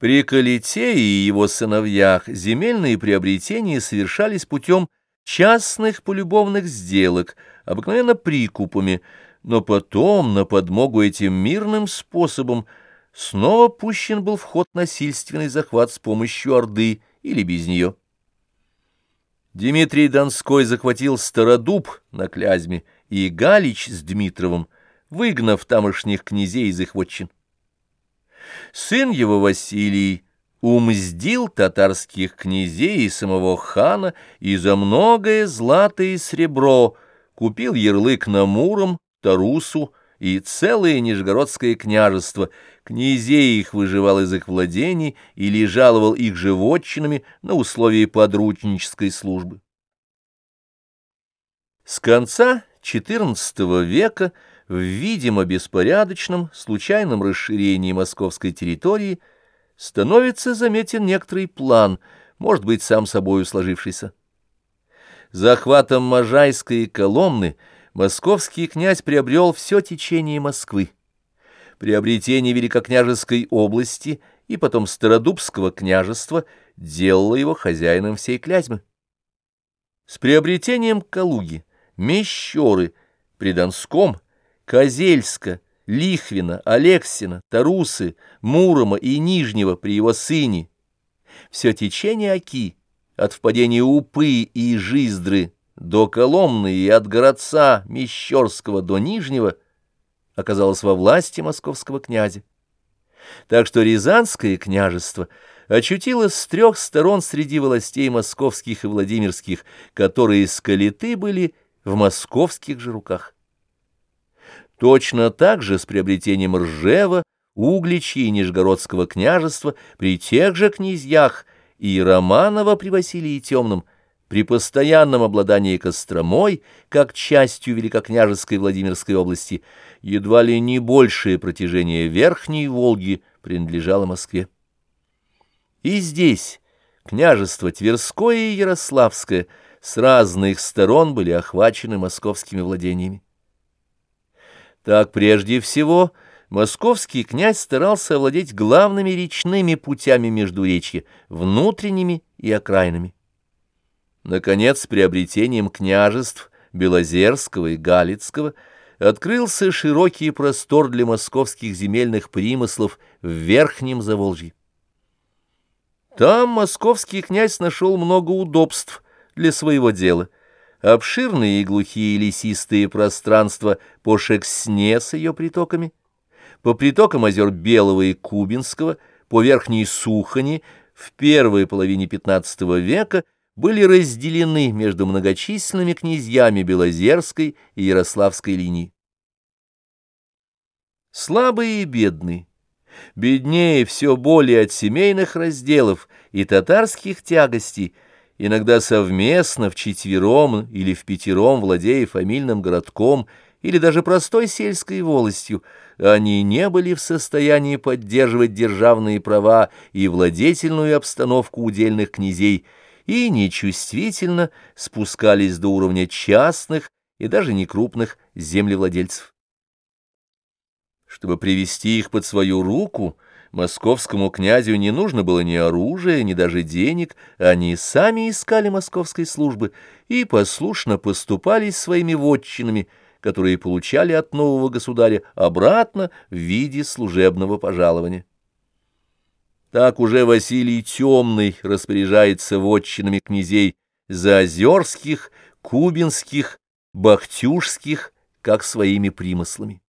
При Калите и его сыновьях земельные приобретения совершались путем частных полюбовных сделок, обыкновенно прикупами, но потом на подмогу этим мирным способом снова пущен был в ход насильственный захват с помощью Орды или без нее. Дмитрий Донской захватил Стародуб на Клязьме и Галич с Дмитровым, выгнав тамошних князей из их вотчин. Сын его Василий умздил татарских князей и самого хана и за многое злато и сребро купил ярлык на Муром, Тарусу и целое Нижегородское княжество, князей их выживал из их владений или жаловал их животчинами на условия подручнической службы. С конца XIV века в видимо беспорядочном, случайном расширении московской территории становится заметен некоторый план, может быть, сам собою сложившийся. Захватом Можайской Коломны московский князь приобрел все течение Москвы. Приобретение Великокняжеской области и потом Стародубского княжества делало его хозяином всей Клязьмы. С приобретением Калуги, Мещеры, при Донском – Козельска, Лихвина, Алексина, Тарусы, Мурома и Нижнего при его сыне. Все течение Оки, от впадения Упы и Жиздры до Коломны и от городца Мещерского до Нижнего оказалось во власти московского князя. Так что Рязанское княжество очутилось с трех сторон среди властей московских и владимирских, которые скалиты были в московских же руках. Точно так же с приобретением Ржева, Углича и Нижегородского княжества при тех же князьях и Романова при Василии Темном, при постоянном обладании Костромой, как частью Великокняжеской Владимирской области, едва ли не большее протяжение Верхней Волги принадлежало Москве. И здесь княжество Тверское и Ярославское с разных сторон были охвачены московскими владениями. Так прежде всего московский князь старался овладеть главными речными путями Междуречья, внутренними и окраинными. Наконец, с приобретением княжеств Белозерского и Галицкого открылся широкий простор для московских земельных примыслов в Верхнем Заволжье. Там московский князь нашел много удобств для своего дела – обширные и глухие лесистые пространства по Шексне с ее притоками, по притокам озер Белого и Кубинского, по Верхней Сухани в первой половине XV века были разделены между многочисленными князьями Белозерской и Ярославской линии. Слабые и бедные, беднее все более от семейных разделов и татарских тягостей – иногда совместно, вчетвером или в пятером, владея фамильным городком или даже простой сельской волостью, они не были в состоянии поддерживать державные права и владетельную обстановку удельных князей и нечувствительно спускались до уровня частных и даже некрупных землевладельцев. Чтобы привести их под свою руку – Московскому князю не нужно было ни оружия, ни даже денег, они сами искали московской службы и послушно поступали своими вотчинами, которые получали от нового государя обратно в виде служебного пожалования. Так уже Василий Темный распоряжается вотчинами князей Заозерских, Кубинских, Бахтюшских, как своими примыслами.